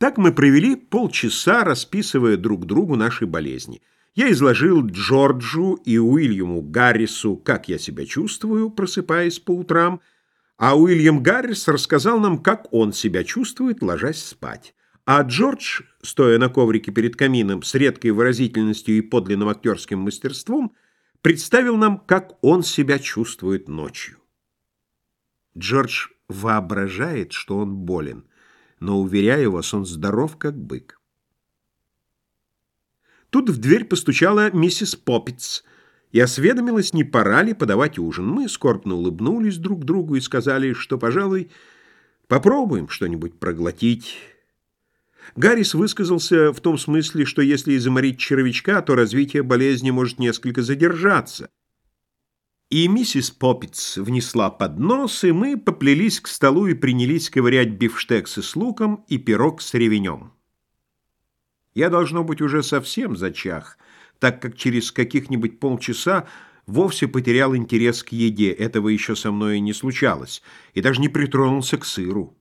Так мы провели полчаса, расписывая друг другу наши болезни. Я изложил Джорджу и Уильяму Гаррису, как я себя чувствую, просыпаясь по утрам, а Уильям Гаррис рассказал нам, как он себя чувствует, ложась спать. А Джордж, стоя на коврике перед камином с редкой выразительностью и подлинным актерским мастерством, представил нам, как он себя чувствует ночью. Джордж воображает, что он болен но, уверяю вас, он здоров, как бык. Тут в дверь постучала миссис Поппиц и осведомилась, не пора ли подавать ужин. Мы скорбно улыбнулись друг другу и сказали, что, пожалуй, попробуем что-нибудь проглотить. Гаррис высказался в том смысле, что если изморить червячка, то развитие болезни может несколько задержаться. И миссис Поппиц внесла поднос, и мы поплелись к столу и принялись ковырять бифштексы с луком и пирог с ревенем. Я, должно быть, уже совсем зачах, так как через каких-нибудь полчаса вовсе потерял интерес к еде, этого еще со мной не случалось, и даже не притронулся к сыру.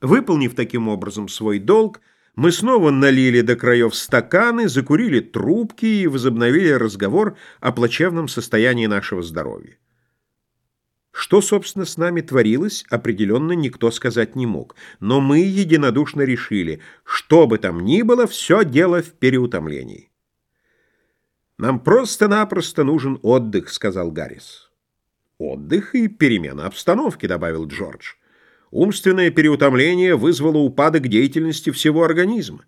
Выполнив таким образом свой долг, мы снова налили до краев стаканы, закурили трубки и возобновили разговор о плачевном состоянии нашего здоровья. Что, собственно, с нами творилось, определенно никто сказать не мог. Но мы единодушно решили, что бы там ни было, все дело в переутомлении. «Нам просто-напросто нужен отдых», — сказал Гаррис. «Отдых и перемена обстановки», — добавил Джордж. Умственное переутомление вызвало упадок деятельности всего организма.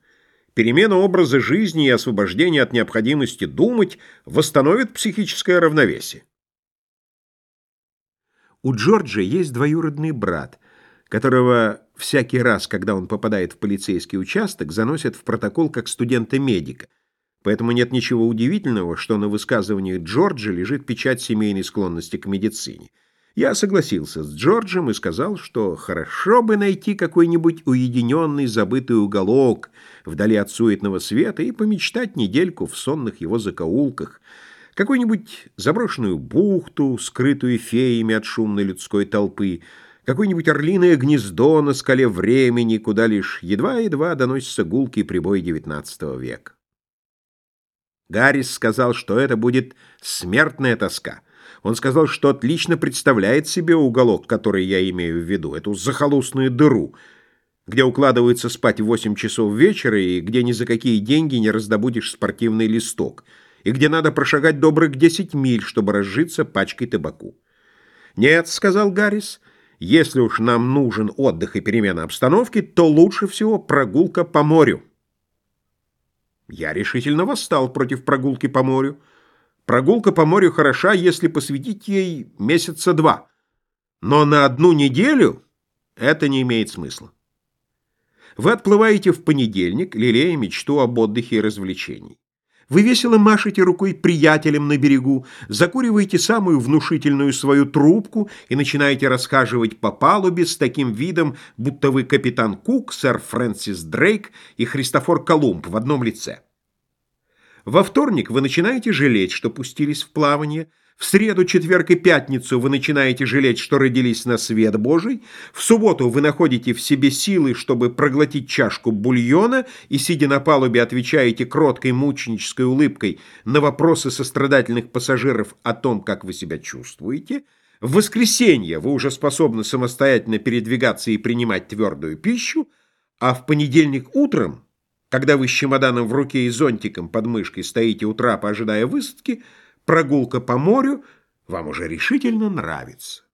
Перемена образа жизни и освобождение от необходимости думать восстановит психическое равновесие. У Джорджа есть двоюродный брат, которого всякий раз, когда он попадает в полицейский участок, заносят в протокол как студента-медика. Поэтому нет ничего удивительного, что на высказываниях Джорджа лежит печать семейной склонности к медицине. Я согласился с Джорджем и сказал, что хорошо бы найти какой-нибудь уединенный забытый уголок вдали от суетного света и помечтать недельку в сонных его закоулках, какую-нибудь заброшенную бухту, скрытую феями от шумной людской толпы, какое-нибудь орлиное гнездо на скале времени, куда лишь едва-едва доносится гулкий прибой XIX века. Гаррис сказал, что это будет смертная тоска — он сказал, что отлично представляет себе уголок, который я имею в виду, эту захолустную дыру, где укладывается спать в 8 часов вечера и где ни за какие деньги не раздобудешь спортивный листок, и где надо прошагать добрых 10 миль, чтобы разжиться пачкой табаку. «Нет», — сказал Гаррис, — «если уж нам нужен отдых и перемена обстановки, то лучше всего прогулка по морю». Я решительно восстал против прогулки по морю. Прогулка по морю хороша, если посвятить ей месяца два. Но на одну неделю это не имеет смысла. Вы отплываете в понедельник, лелея мечту об отдыхе и развлечении. Вы весело машете рукой приятелям на берегу, закуриваете самую внушительную свою трубку и начинаете расхаживать по палубе с таким видом, будто вы капитан Кук, сэр Фрэнсис Дрейк и Христофор Колумб в одном лице. Во вторник вы начинаете жалеть, что пустились в плавание. В среду, четверг и пятницу вы начинаете жалеть, что родились на свет Божий. В субботу вы находите в себе силы, чтобы проглотить чашку бульона и, сидя на палубе, отвечаете кроткой мученической улыбкой на вопросы сострадательных пассажиров о том, как вы себя чувствуете. В воскресенье вы уже способны самостоятельно передвигаться и принимать твердую пищу, а в понедельник утром когда вы с чемоданом в руке и зонтиком под мышкой стоите у трапа, ожидая высадки, прогулка по морю вам уже решительно нравится.